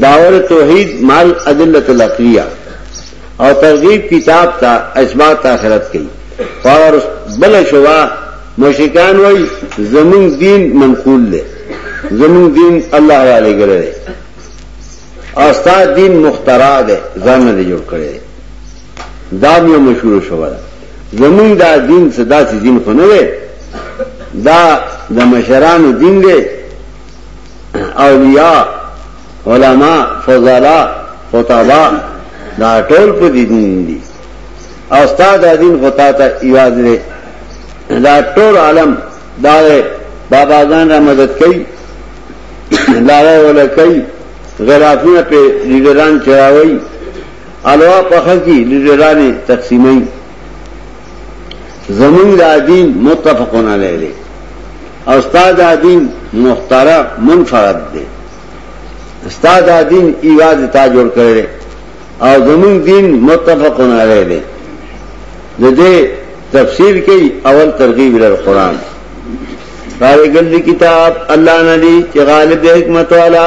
داور توحید مال ادلت العقلیه او ترغیب کتاب تا اثبات آخرت کی فور بل شوا مشکان وی زمون دین منقول لے زمون دین اللہ والے گرے استاد دین مخترع دے زانہ دے جوڑ کرے دام یو مشہور شوا دا زمون دا دین صدا سی دین خنوے دا دا مشران دین دے اولیاء علماء فضلاء خطباء دا ټول په دې دین دي او استاد دین غطا ته یاد لري دا ټول عالم دا بابا ځان را مدد کوي لاره ولا کوي غلافونه په لیډران چراوي الوا په خکی لیډران تقسیمي زمون دا دین متفقون علیه دی او ستا دا دین مخترع منفرد دی ستا دا دین ایواز تا جوړ کړی دی او زمون دین متفقون علیه دی د دې تفسیر کوي اول ترغیب ال قران راغلی کتاب الله ندی چې غالب حکمت والا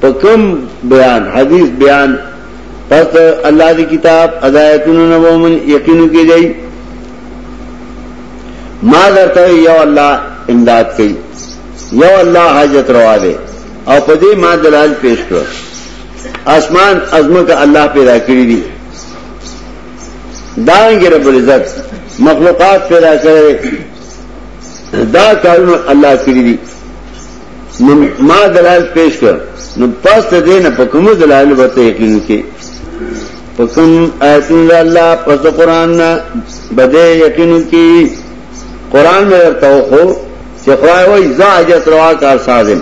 په کوم بیان حدیث بیان پس الله دی کتاب ادایتونو نه ومن یقینو کې دی ما درته یو الله امداد کوي یو الله حاجت روا دی او په دې ما دلال پیش کړ اسمان عظمت الله پیدا کړی دی دانګ رب العزت مخلوقات پیدا کړی دا کارونه الله کړی دی نو ما دلال پیش کړ نو پس ته دې نه په کوم دلال ورته یقین کې په کوم آیتون الله پس قرآن نه بده یقین کې قرآن مې ورته خو چې خدای وایي زاجت روا کار سازم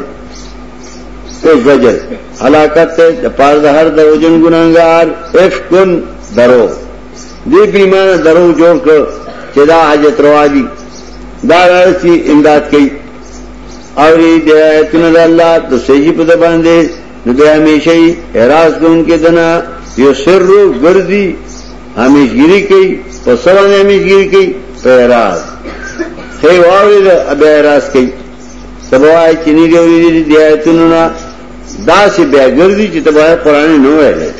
او زجر حلاکت ته د پاره د هر دروژن ګناګار افکن درو دې بیمانه درو جوړ کړ چې دا حاجت روا دي دا راځي امداد کوي اوری د آیتونو د الله د سېږي په دبان دي نو به همیشه اعتراض دون کې دنا یو سر رو ګرځي همیشګری کوي په سره همیشګری کوي په اعتراض خې واوري د اعتراض کوي سبوای چې نه دی د آیتونو نه دا سي بیا ګرځي چې تبا قرآن نه وایي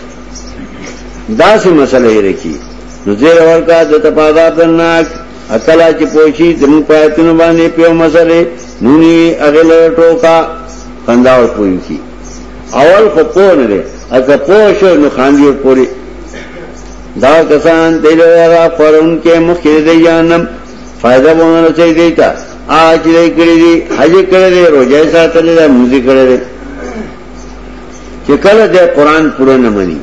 دا سي مسله یې رکی نو زیر ورکا د تپادا درناک اکلا چې پوښي د موږ پاتونو باندې په مسلې نونی اغل ټوکا خنداو پوي کی اول خو په نه لري اګه پوښ نو خاندي پوری دا کسان دله را پرون کې مخې دی جانم فائدہ وونه رسې دی تا اج دې کړی دی حج کړی دی روزه ساتل دی موزي کړی دی چې کله د قران پوره نه مني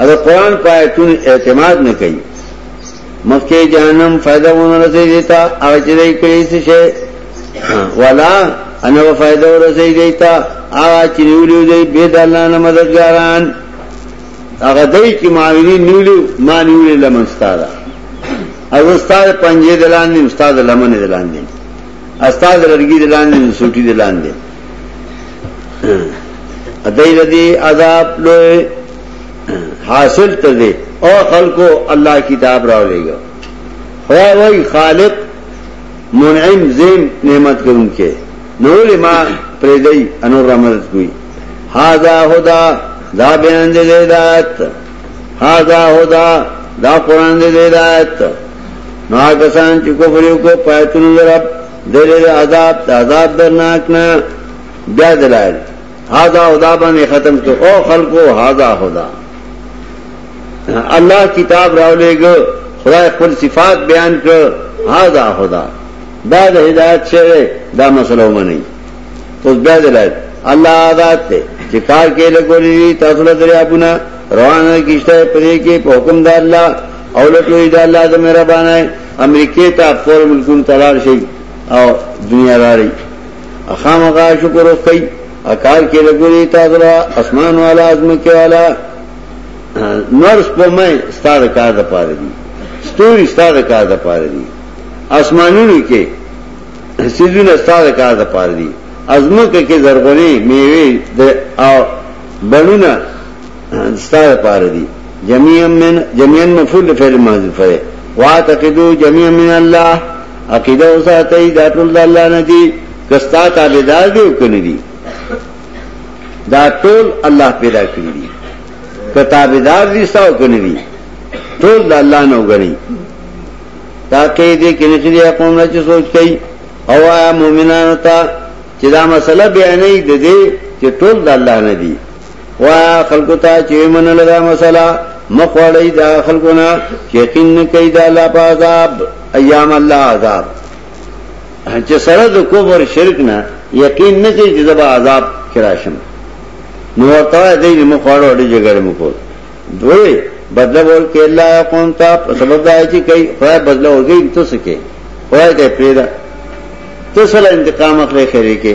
اګه قران پاتون اعتماد نه کوي مخکې جهنم فائدہ ونه رسي دیتا او چې دای کړی څه شي ولا انا فائدہ ورسي دیتا هغه چې نیولې دی به د الله نه مددګاران هغه دای چې ماویني نیولې ما نیولې لمستاره او استاد پنځه دلان نه استاد لمن دلان نه استاد لرګي دلان نه سوټي دلان نه ادای ردی عذاب لوی حاصل ته دی او خلکو الله کتاب راولېږه خدای وای خالق منعم زین نعمت کوونکې نور ما پرېدای انور رحمت کوي هاذا هدا دا بیان دی هدایت هاذا هدا دا قران دی هدایت نو هغه سان چې کفر یو کو پاتون رب دغه عذاب عذاب درناک نه بیا دلایل هاذا هدا باندې ختم کو او خلقو هاذا هدا الله کتاب راولېګ خدای خپل صفات بیان کړ هاذا هدا دا د هدایت شوه دا مسله ومني اوس بیا دلایت الله آزاد ته چې کار کې لګولې تاسو له دریابونه روانه کیشته پرې کې په حکم د الله او لټوي د الله د مهربانه امریکې ته خپل ملکون تلار شي او دنیا لاري اخام غا شکر وکي اکال کې لګوري تاسو را اسمان والا ازم کې والا نور سپمه ستاره کار د پاره دي ستوري ستاره کار د پاره دي اسمانونو کې سيزونه ستاره کار د پاره دي ازمکه کې زرغوني میوه د او بلونه ستاره پاره دي جميعا من جميعا مفعول فعل محذوف ہے واعتقدو جميعا من الله عقیده او ساتي دا ټول د الله نه دي کستا تابعدار دي او کني دي دا ټول الله پیدا کړی دي کتابدار دي ساو کني دي ټول د الله نه وګڼي تاکه دې کې نشي قوم نه چې سوچ کوي او مؤمنانو ته چې دا مسله بیانې د دې چې ټول د الله نه دي وایا خلکو ته چې منل دا مسله مخوړی دا خلکونه چې یقین نه کوي دا الله په عذاب ایام الله عذاب چې سره د کفر شرک نه یقین نه کوي چې زبا عذاب کراشم نو ورته دې مخوړو دې جګړه مو کوي دوی بدله ور کې الله قوم ته په سبب دا چې کوي خدای بدله ورګي ته سکے خدای دې پیدا ته سره انتقام اخلي خیره کې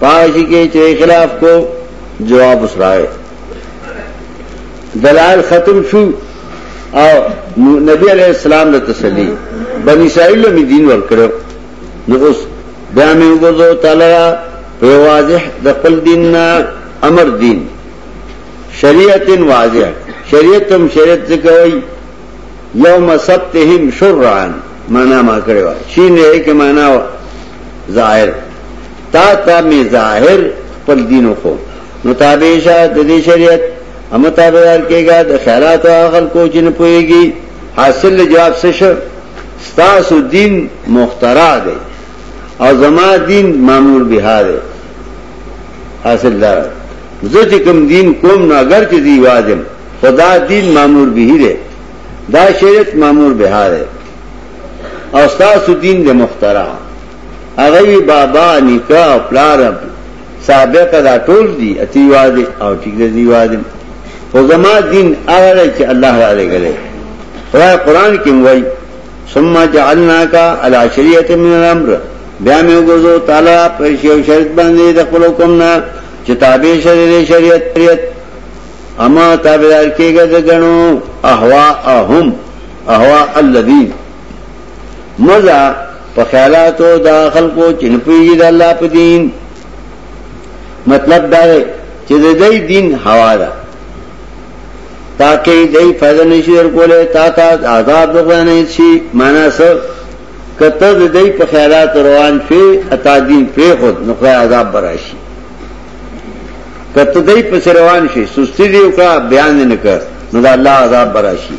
پاشی کې چې خلاف کو جواب وسراوي دلال ختم شو او نبی علیہ السلام له تسلی بنی اسرائیل له دین ور کړو نو اوس بیا مې وګورځو تعالی په واضح د خپل دین امر دین شریعت واضح شریعت هم شریعت څه کوي یوم سبتهم شرعا معنا ما کړو شین یې کې معنا ظاهر تا ته می ظاهر خپل دین خو نو تابع شه د دې شریعت هم تابعدار کېږي د خیرات او عقل کو چې نه پويږي حاصل جواب څه شو ستاسو دین مخترع دی او زما دین معمول به دی حاصل دار زه چې کوم دین کوم نو اگر چې دی واجب خدا دین معمول به دی دا شریعت معمول به دی او ستاسو دین د مخترع هغوی بابا نیکه او پلار سابقه دا ټول دي اتی واده او ټیک دی واده خو زما دین هغه چې الله را لګلې خدای قران کې وایي ثم جعلناک علی شریعت من الامر بیا مې وګورو تعالی پر شیو شرط باندې د خپل حکم نه چې تابع شریعت شریعت شریعت اما تابعدار کېږي د غنو احوا اهم احوا الذین مزا په خیالاتو دا خلکو چې نه پوهېږي د الله په دین مطلب دا دی چې د دې دین هوا ده تاکه دې فائدہ نشي ورکولې تا ته عذاب وګڼې شي معنا څه کته د دې په خیالات روان شي اتا دین په خود نو عذاب براشي کته دې په روان شي سستی دی او کا بیان نه کړ نو دا الله عذاب براشي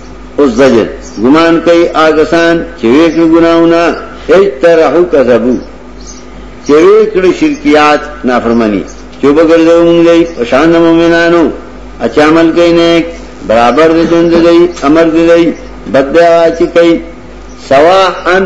او زجر ګمان کوي آګسان چې وکړي ګناونه اجترحو کذبو چې وکړي شرکیات نافرمانی چې وګرځو موږ دی شان مومنانو اچھا عمل کوي نه برابر دي ژوند دی امر دی بدیا چې کوي سواء ان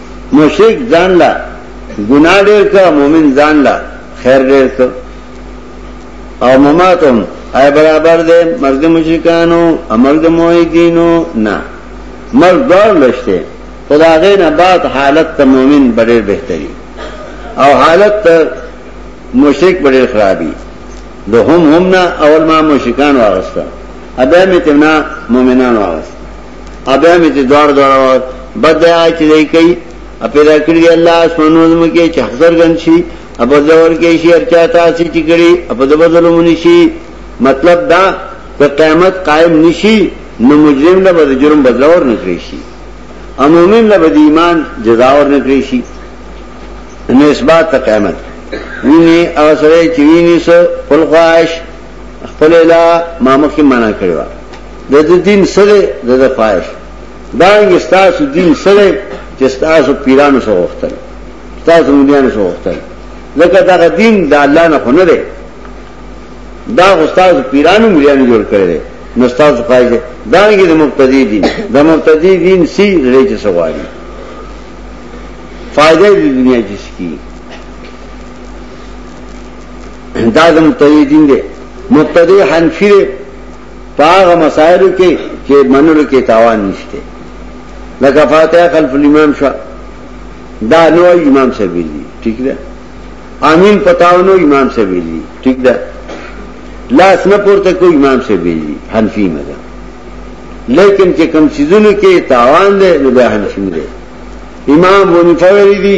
مشرک ځان له ګناه ډېر کړ مؤمن ځان له خیر ډېر کړ او مماتم آی برابر دی مرګ د مشرکانو امر د موحدینو نه مرګ دور لشته خدا غې نه بعد حالت ته مؤمن ډېر بهتري او حالت ته مشرک ډېر خرابي د هم هم نه اول ما مشرکان واغسته ادا مې تمنا مؤمنان واغسته ابیا می تی دوار دوار وار بد دی آج چی دی کئی اپیدا کری دی اللہ اسمان وزم کے چی حق سرگن شی اپا دور کے شی ارچا تاسی چی کری اپا دبا ظلم نشی مطلب دا که قیامت قائم نشی نو مجرم لبا دا جرم بدلور نکری شی امومن لبا دا ایمان جزاور نکری شی نو اثبات تا قیامت وینی اغسرے چی وینی سو پل خواهش خپل اله ما مخکې معنا کړی و د دې دین سره د د خواهش دا یې تاسو دین سره چې تاسو پیرانو سره وختل تاسو مونږیانو سره وختل لکه دا دین د الله نه خونه دی دا استاد پیرانو مونږیانو جوړ کړی نو تاسو خواهش دا یې د مبتدی دین د مبتدی دین سی لري چې سوالي فائدہ دی دنیا جس کی دا د متدی دین دی متدی حنفی دی په هغه مسایلو کې چې منلو کې تاوان نشته لکه فاتحه خلف الامام شو دا نو امام سبیل دی ٹھیک ده امین پتاو نو امام سبیل دی ٹھیک ده لاس نه پورته کو امام سبیل دی حنفی مذهب لیکن چې کم سيزونو کې تاوان دی نو به حنفی دی امام ونفوی دی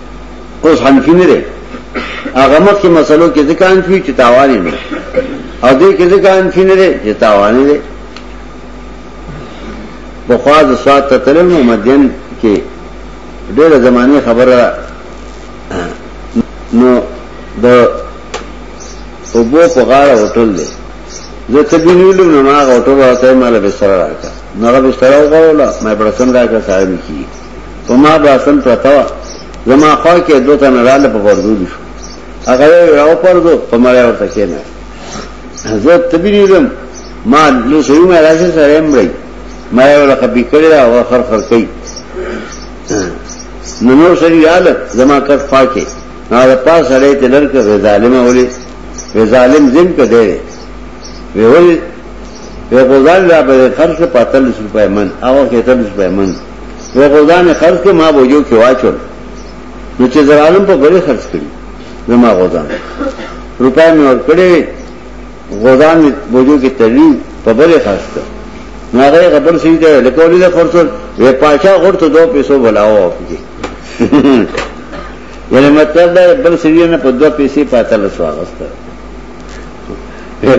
اوس حنفی نه دی هغه مخ کې مسلو کې ځکه حنفی چې تاوانې نه او دې کې ځکه حنفی نه دی چې تاوانې دی په خوا د سواد ته تلل نو مدین کې ډېره زمانه خبره نو د اوبو په غاړه هوټل دی زه ته به نیولم نو ما هغه هوټل راته مال به سره راکړه نو هغه به سره وغوړله ما پړسن راکړه ساړه مې کیږي وما باسم پرته وه زما خوا کې دوه تنه راله په پردو دي شو هغه یې راو پردو په مړی ورته کېنه زه تبلیغم ما له سوي مې راځي سره هم وړي ما یې ولا کبي کړی دا او خر خر کوي نو نو سړي رااله زما کټ پاکه نو دا پاس سړی ته لړکه ظالم ولي ظالم زم کې دی وی ولي وی غزال را به خرڅ پاتل شپه من او کې تل شپه من و غوزا مې خرڅ کړ ما بوجو کې واچول نو چې زرالم په بری خرڅ کړي زما غوزا روپای مې ور کړې غوزا مې بوجو کې تړي په بری خرڅ کړ نو هغه خبر سي ته لکولې ده فرصت وې پاچا غورته دوه پیسو بلاو کې یعنی مطلب دا بل سړي نه په دوه پیسې پاتل سواغسته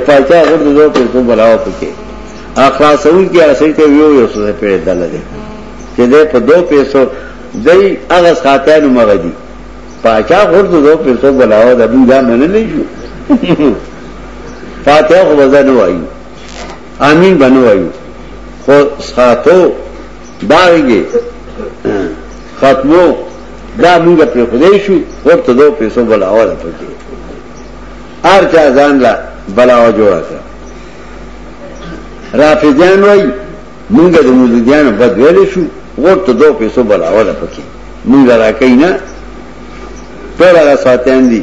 پاچا غرد دو پر کو بلاو پکې اخلاصون کې اصل ته ویو یو څه پیدا دل دي چې ده په دو پیسو دای هغه خاطر مغه دي پاچا غرد دو پر کو بلاو د ابو دا منل شو فاتحه خو وزن وایي امین بنو وایي خو ساتو داږي ختمو دا موږ پر خدای شو ورته دو پیسو بلاو ده پکې هر چا ځان لا بلاوه جوړه کړه رافضیان وای مونږ د مولودیانو بد ویل شو ورته دوه پیسو بلاوه ده پکې مونږ راکې نه ټول هغه ساتيان دي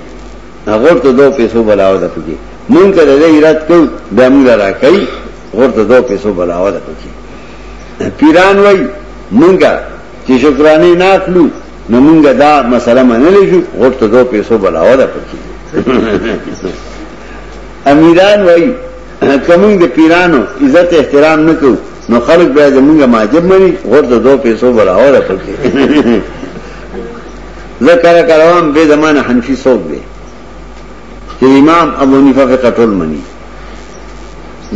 هغه ته دوه پیسو بلاوه ده پکې مونږ کله دې ایراد کو د مونږ راکې ورته دوه پیسو بلاوه ده پکې پیران وای مونږه چې شکرانه نه اخلو نو موږ دا مسله منلې شو غوړ ته دوه پیسو بلاوه ده پکې امیران وای کومنګ د پیرانو عزت احترام نکو نو خلق بیا زمونږ ماجب مني غوړ ته دوه پیسو بلاوه ده پکې ذکر کروان به زمانه حنفي څوک دی چې امام ابو حنیفه فقہ ټول مني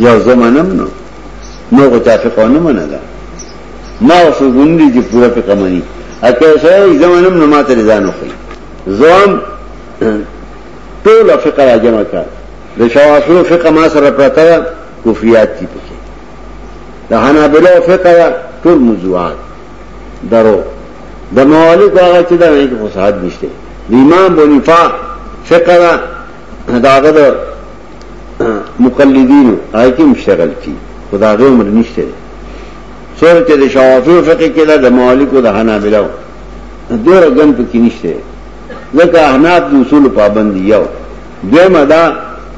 یو زمانم نو نو کو چا فقه نه منه دا ما اوسو ګوندې چې پورا فقه مني اکه سره زمانم نه ماته رضا نه خوري زوام ټول فقه را جمع کړ د شوافیو فقه ما سره پرته کفریات دي پکې د حنابلو فقه ټول موضوعات درو د موالد هغه چې دا نه فساد نشته د امام بنفا فقه دا هغه مقلدینو آی کې مشتغل کی خدا غو عمر نشته څور چې د شوافی او فقې کې د مالک او د حنابلو دور غن په کې نشته ځکه احناف د اصول پابند یو دیمه دا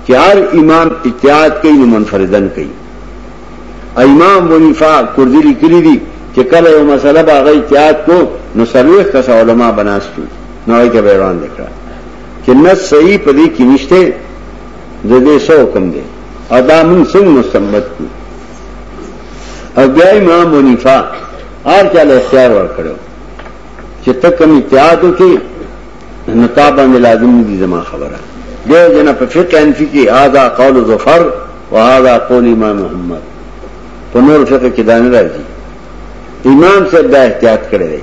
چې هر امام اتحاد کوي نو منفردن کوي امام ونیفا کردی لیکلی دي چې کله یو مسله باغې اتحاد کو نو سرویخ کس علما بناستو نو هغه کې بیان وکړه چې نه صحیح په دې کې نشته د دې سو کم دی او دا موږ څنګه مستمت کو او بیا امام منیفا آر چاله اختیار ورکړو چې ته کوم اتحاد وکې نو تا باندې لازم دي زما خبره دې جنا په فقه انفي کې هاذا قول ظفر وهذا قول امام محمد په نور فقه کې دانه راځي امام صاحب دا احتیاط کړی دی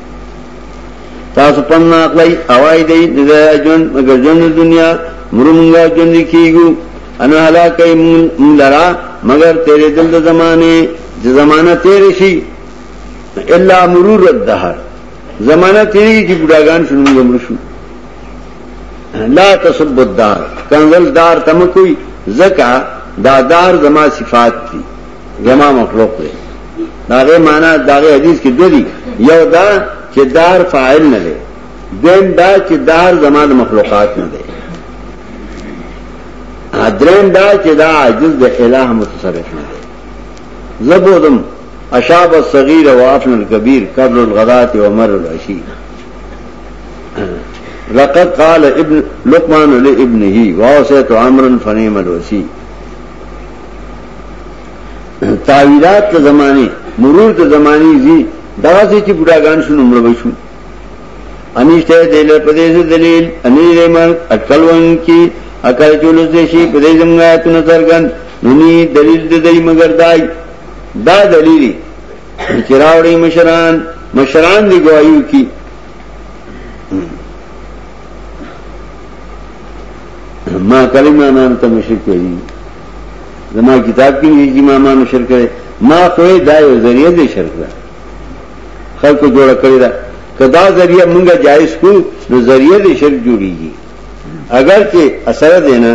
تاسو پم نه اخلي اوای دی د جون مگر جون دنیا مرمنګا جون کیګو انا هلاکای مولرا مگر تیرې دل د زمانه د زمانه تیر شي الا مرور الدهر زمانہ تیری کی بڑاگان شنو گمر شو لا تسب الدار کنزل دار تم کوئی زکا دا دار زما صفات تھی جمع مخلوق دی داغه معنا داغه حدیث کې دوی یو دا چې دار فاعل نه دی دین دا چې دار زماد مخلوقات نه دی درین دا چې دا عجز د الہ متصرف نه دی زبودم اشاب الصغیر وافن الكبیر قبل الغدات ومر العشی لقد قال ابن لقمان لابنه واوصيت عمرا فنيم الوسي تاویلات ته زمانه مرور ته زمانه زی دغه څه چې بډاګان شنو مړ بشو انیشته دله په دې دلیل انې دې مر اټکل وان کی اکل چولو دې شي په دې زمغه اتنه سرګن نونی دلیل دې دای مگر دای دا دلیل چې راوړي مشران مشران دی گواہیو کی ما کلمه نام ته مشرک ویلی زما کتاب کې دي چې امامانو شرک کړي ما خو دا یو ذریعہ دی شرک ده خلکو جوړ کړی دا کدا ذریعہ مونږه جایز کو نو ذریعہ دی شرک جوړیږي اگر چې اثر دینا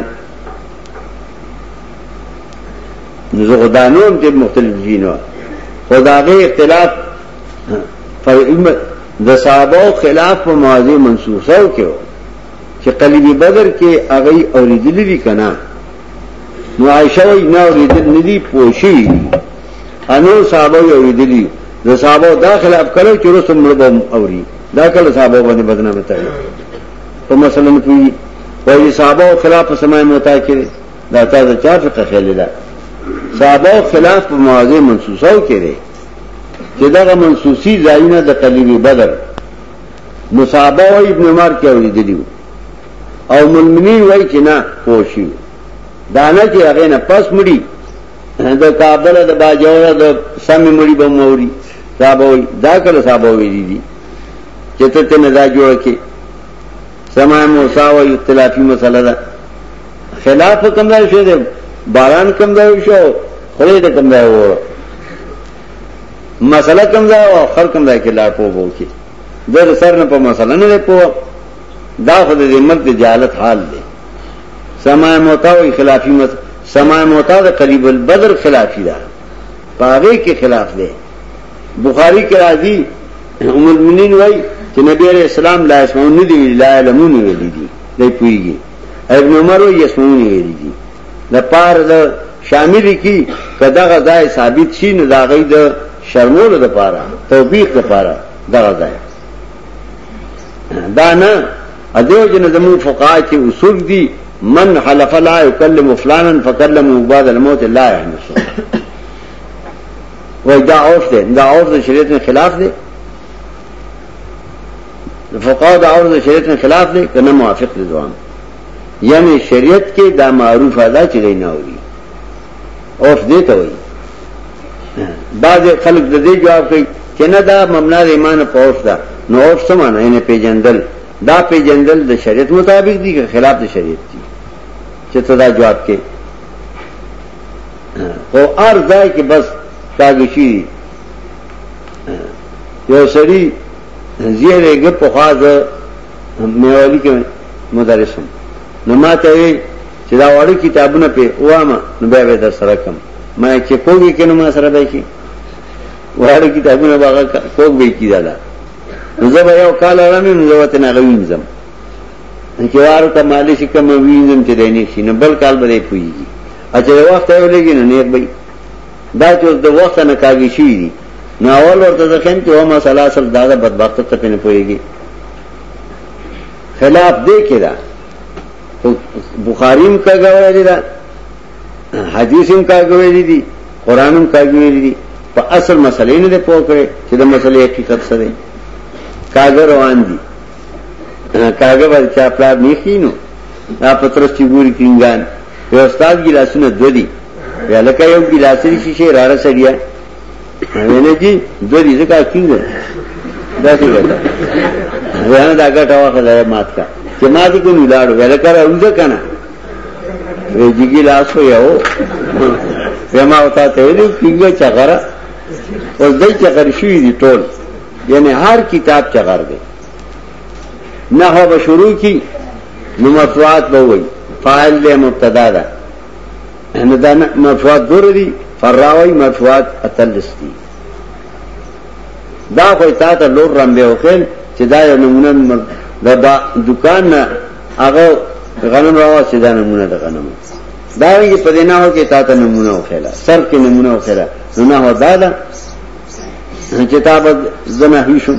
نو زه خدانو هم چې مختلف جینو خداغه اختلاف فرعي د صحابه خلاف په موازی منسوخه کېو چې قلیب بدر کې هغه اوریدلې دي کنه نو عائشہ وای نه اوریدل نه دي پوښي انو صحابه اوریدلې د صحابه دا خلاف کړو چې رسول ملبم اوري دا کله صحابه باندې بدنامه تړي په مثلا کوي وای صحابه خلاف سمای موتا کړي دا تا د چا فقه خیال ده صحابه خلاف په مواضع منسوسو کړي چې دا منسوسی ځایونه د قلیب بدر نو صحابه او ابن عمر کې اوریدلیو او مؤمنین وای چې نه پوښي دانه چې هغه نه پس مړي د کابل د باجوړه د سم مړي به موري صحابه وای دا کله صحابه وی دي چې ته ته نه دا جوړ کې سما موسی او اختلافي مسله ده خلاف کوم ځای شو دی باران کوم ځای شو خله دې کوم ځای وره مسله کوم ځای او خلک کوم ځای کې لا پوهو کې ده ده سر نه په مسئله نه ده پو دا خود ده ملک ده جالت حال ده سماع موتا و خلافی مس سماع موتا ده قریب البدر خلافی ده پاگه که خلاف ده بخاری که راضی ام المنین وی چې نبی علیہ السلام لا اسمعون ندی ویلی لا علمون ویلی دی دی پویگی ابن عمر وی اسمعون ویلی دی د پاره د شامل کی کداغه ځای ثابت شي نو دا غي د شرمولو د پاره توبیخ د پاره دغه ځای دا نه ادیو جن زمو فقها چې اصول دي من حلف لا يكلم فلانا فكلم بعد الموت لا يحنس وای دا عرف دی دا عرف د شریعت نه خلاف دی فقها دا عرف د شریعت نه خلاف دی کنه موافق دي ځوان یعنی شریعت کې دا معروف ادا چې دی نه اوري اوف دې ته وایي بعض خلک د دې جواب کوي چې نه دا ممنا د ایمان په اوف ده نو اوف څه معنی یې نه پیجندل دا پیجندل د شریعت مطابق دي که خلاف د شریعت دي چې ته دا جواب کې او ار ځای کې بس کاږي یو سړی زیره ګپ خواځه میوالی کې مدرسم نو ما ته وی چې دا وړي کتابونه په وامه نو بیا به در سره کم ما چې کوګي کینو ما سره به کی وړي کتابونه باغ کوګ به کی دا نو زه به یو کال رم نو زه وته نه غویم زم چې واره ته مالش کوم وینم چې دیني شي نو بل کال به پويږي اته وخت یې ولګین نه یې دا چې اوس د وخت نه کاږي شوي دي نو اول ورته زه ښیم چې یوه مسله اصل دا ده بدبخته ته پرې نه پوهېږي خلاف دې کې ده بخاري هم کاږه ویلي ده حدیث هم کاږه ویلي دي قرآن هم کاږه ویلي دي په اصل مسلې نه دی پوه کړی چې د مسلې حقیقت څه دی کاږه روان دي کاږه به چا پلار نه ښي نو دا پترس چې ګوري کینګان وی استاد ګلاسونه دو دي وی لکه یو ګلاس لري شیشه راړه سړیا وینه جی دو دي ځکه کینګ دا څه وتا وینه دا ګټه واخله مات کا چې ما دې کوم لاړ ویل کړه اوځه کنه وی جی ګلاس خو یو وما وتا ته ویل کینګ چغره اوس دای چغر شوی دي ټول یعنی هر کتاب چغر دی نحو به شروع کی نو مرفوعات به وای فاعل له مبتدا ده ان دا مرفوعات دور دي فراوی مرفوعات اتلستی دا خو تا ته لور رم به وکړ چې دا یو نمونه دا دکان نه هغه غنم راوا چې دا نمونه د غنم دا یې په دینا هو کې تا ته نمونه وکړه سر کې نمونه وکړه نو نه هو دا دا چې تا به زنه هیښم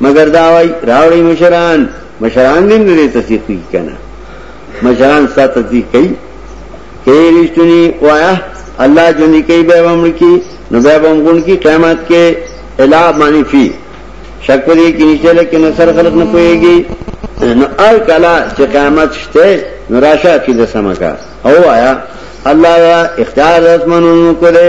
مګر دا وای راوړی مشران مشران دې نه لري تصدیق کوي کنه مشران ستا تصدیق کوي کې رښتونی وایا الله جونی کوي به امر کی نو به هم ګون کی قیامت کې الا معنی فی شک پرې کې نشته لکه نو سر خلق نه پويږي نو ار کلا چې قیامت شته نو راشه کې د سمکا او آیا الله اختیار اسمنونو کړي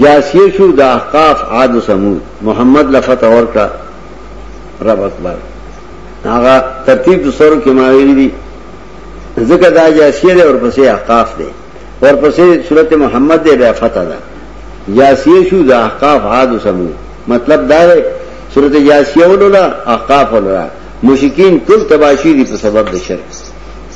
جاسیه شو د احقاف عاد و سمود محمد لفت اور کا رب اکبر آغا ترتیب دو سورو کی ماویلی دی ذکر دا جاسیه دے اور پسی احقاف دے اور پسی صورت محمد دے بے فتح دا جاسیه شو د احقاف عاد و سمود مطلب دا ہے صورت جاسیه ولولا احقاف ولولا مشکین کل تباشی دی په سبب د شرک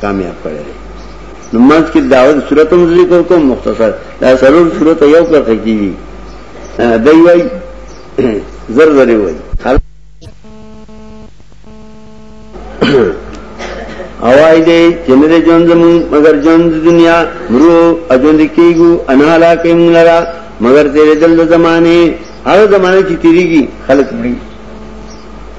کامیاب کړی دی نو منځ کې داود صورت هم ذکر کوم مختصر دا ضرور صورت یو پر خکی دی دی وای زر زر وای اوای دې جنر جون زمون مگر جون دنیا مرو اجون دې کیګو انا لا کیم لرا مگر تیرې دل زمانه هغه زمانه چې تیریږي خلک مړي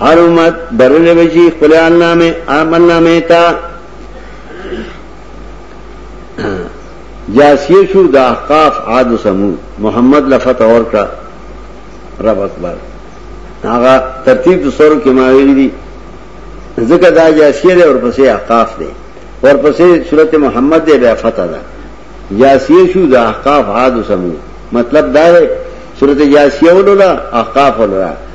هر امت برلې بشي خپل علامه عمل نامه تا جاسیه شو د احقاف عاد سمو محمد لفت اور کا رب اکبر هغه ترتیب د سور کې ما ویلي دي ځکه دا جاسیه ده ورپسې احقاف ده ورپسې سورته محمد ده بیا فتح ده جاسیه شو د احقاف عاد سمو مطلب دا ده سورته جاسیه ولولا احقاف ولولا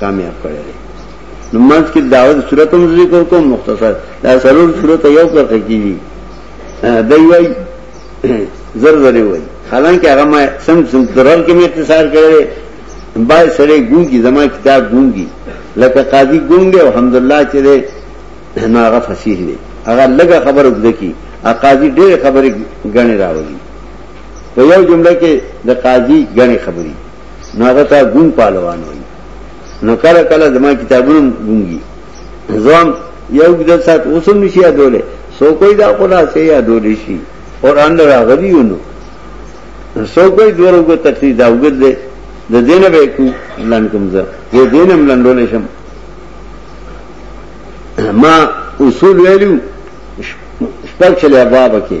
کامیاب کړی دی نو منځ کې داود صورت هم ذکر کوم مختصر دا سرور صورت یو کرخه کیږي دی وای زر زر وای حالانکه هغه ما سم سم درل کې مې اختصار کړی بای سره ګونګي زما کتاب ګونګي لکه قاضي ګونګ او الحمدلله چې دی نو هغه فصیح دی هغه لګه خبر وکړي کی قاضي ډېر خبرې غني راوړي په یو جمله کې د قاضي غني خبري نو هغه ته ګون پهلوان وایي نو کله کله زما کتابونه ګونګي ځوان یو ګډه سات اوسم نشي یادولې سو کوئی دا خدا سي یادولې شي اور ان راغلی ونو سو کوئی دورو کو تکلیف دا وګد دے د دینه به کو لن کوم زه دې دینم لندول شم ما اصول ویلو شپږ چلیا باب کې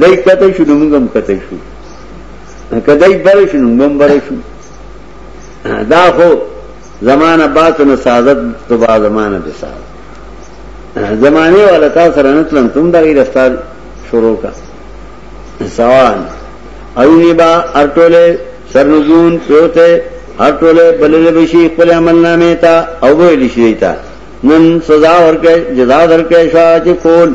دای کته شو نو موږ هم کته شو کدی بر شو نو موږ بر شو دا خو زمانہ بات نه سعادت تو با زمانہ به سعادت زمانه والا تاسو سره نه تلم تم دا غي رفتار شروع کا سوال اوینی با ارټوله سرنزون پروته ارټوله بلل بشي خپل عمل نامه تا او ویل شي تا نن سزا ورکه جزا ورکه شاته کول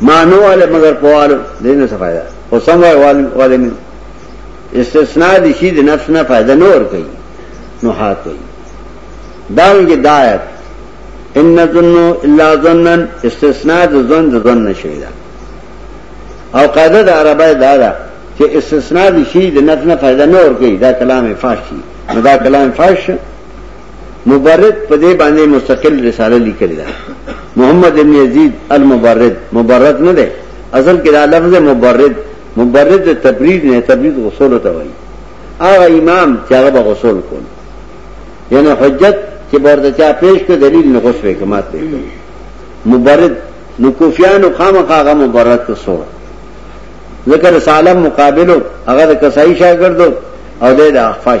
ما نو والے مگر پوال دین سے فائدہ او سم وای وال والے میں استثناء دی شی دی نفس نہ فائدہ نو اور کئی نو ہا کئی دال کی دایت ان ظنو الا ظنن استثناء دی ظن دی ظن نشیدا او قاعدہ دا عربی دارا کہ استثناء دی شی دی نفس نہ فائدہ نو اور کئی دا کلام فاش کی دا کلام فاش مبرد په دې باندې مستقل رساله لیکلې ده محمد ابن یزید المبرد مبرد نه ده اصل کې دا لفظ مبرد مبرد تبرید نه تبرید غسل ته وایي هغه امام چې هغه به غسل کول یعنی حجت چې ورته چا پیش کړ دلیل نه غوښ وې کمات دی مبرد نو کوفیانو خامخا هغه مبرد ته سو ذکر سالم مقابلو هغه د کسای شاګردو او د اخفاش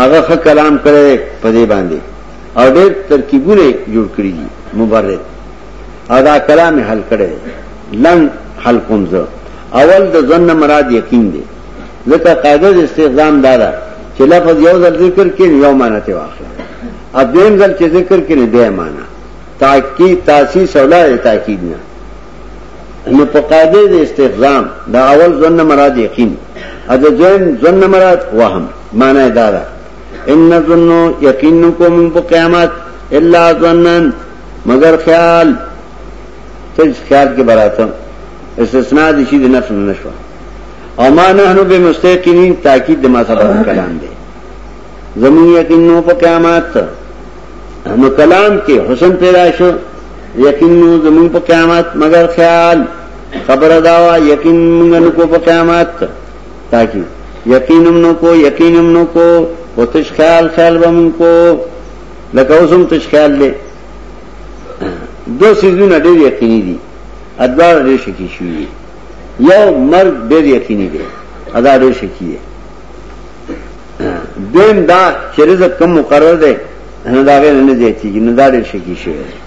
هغه خ کلام کړی په دې باندې او ډېر ترکیبونه جوړ کړی دي مبرد ادا کلام حل کړی لن حل کوم زه اول د ظن مراد یقین دی ځکه قاعده د استخدام دارا چې لفظ یو ځل ذکر کړي یو معنی ته واخلي اذن ځل چې ذکر کړي به معنی تاکي تاسیس اولاد تاکید نه نو په قاعده د استفزام دا اول ظن مراد یقین ا د دویم ظن مراد وهم معنی دا ده ان ظن یقین کوم په قیامت الا ظنن مگر خیال ته خیال کې براته استثناء دي چې د نفس نه شو او ما نه نو به مستقینین تاکید د ما سره کلام دی زمون یقین نو په قیامت نو کلام کې حسن پیدا شو یقین نو زمون په قیامت مگر خیال خبر داوا یقین موږ نو کو په قیامت تاکي یقینم نو کو یقینم نو کو او تش خیال خیال بم کو لکه اوسم تش خیال لې دو سيزونه ډېر یقیني دي ادوار ډېر شکی شوی یو مرګ ډېر یقیني دی ادا ډېر شکی دی دویم دا چې رزق کم مقرر دی نو دا غیر نه زیاتیږي نو دا ډېر شکی شوی دی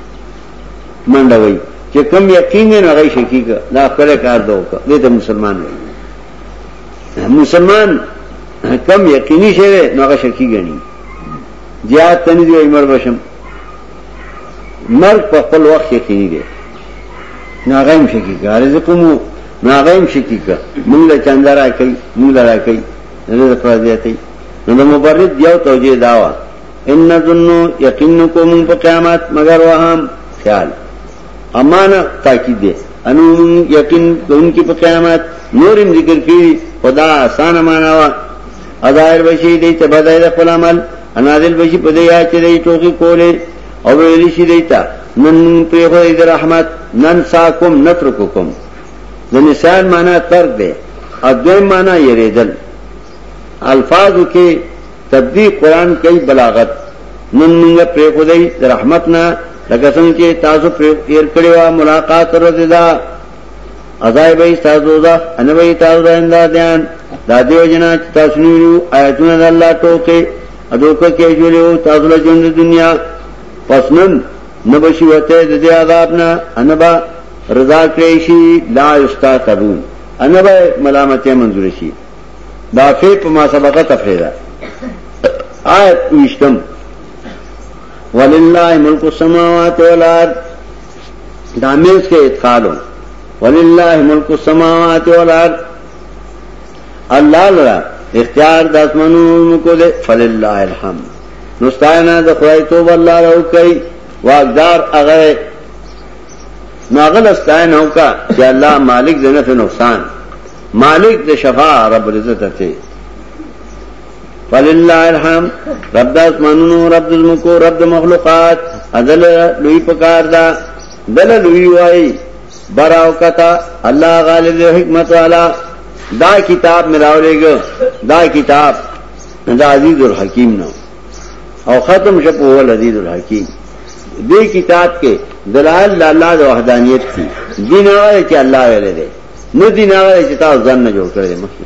منډه وای چې کم یقین نه هغه شکی کا دا خپل کار دا وکړه دې ته مسلمان وای مسلمان کم یقیني شوی نو هغه شکی غني زیات تنه دی عمر بشم مرګ په خپل وخت یقیني دی نو هغه هم شکی کا رزق مو نو هغه هم شکی کا موږ له چاندارا کوي موږ لرا کوي رزق را زیاتی نو د مبرد یو توجیه داوا ان نظنو یقین کو مون په قیامت مگر وهم خیال امانه تاکید دی انو یقین کوونکی په قیامت نورم ذکر کی خدا آسان معنا وا اظاهر بشی دی ته بدای د خپل عمل انازل بشی په دی یا چې دی ټوکی کوله او ویلی شي دیتا نن په خو د رحمت نن ساکم نترککم د نسیان معنی ترک دی او دویم معنی یریدل الفاظو کې تبدیل قران کوي بلاغت نن موږ پرې خو دی رحمت نه لکه څنګه چې تاسو پرې ایر کړی و ملاقات ورته دا ازای به تاسو دا ان به تاسو دا اندادیان دا دیو جنا چې تاسو نیو آیتونه د الله ټوکې ادوکه کې جوړو تاسو له ژوند دنیا پسنن نبشي وته د دې عذاب نه انبا رضا کړی شي لا یستا تبون انا به ملامتیا منظور شي دا فی په ما سبقه تفریدا آیت وشتم ولله ملک السماوات والارض دا میز کې ادخالو ولله ملک السماوات والارض الله لرا اختیار د اسمانونو کو دے فلله الحمد نستاینا د خدای توب الله راو کوي واقدار هغه نو هغه لسته نه وکا چې الله مالک د نفع نقصان مالک د شفاء رب العزت ته فلله الحم رب د اسمانونو رب د زمکو رب د مخلوقات ازل لوی پکار دا دل لوی وای براو کتا الله غالب د حکمت والا دا کتاب ملاولېګ دا کتاب دا عزیز الحکیم نو او ختم شپ هو العزیز الحکیم دې کتاب کې دلال د الله د وحدانیت دي دین هغه چې الله ویل دي نه دین هغه چې تاسو ځان نه جوړ کړی مخکې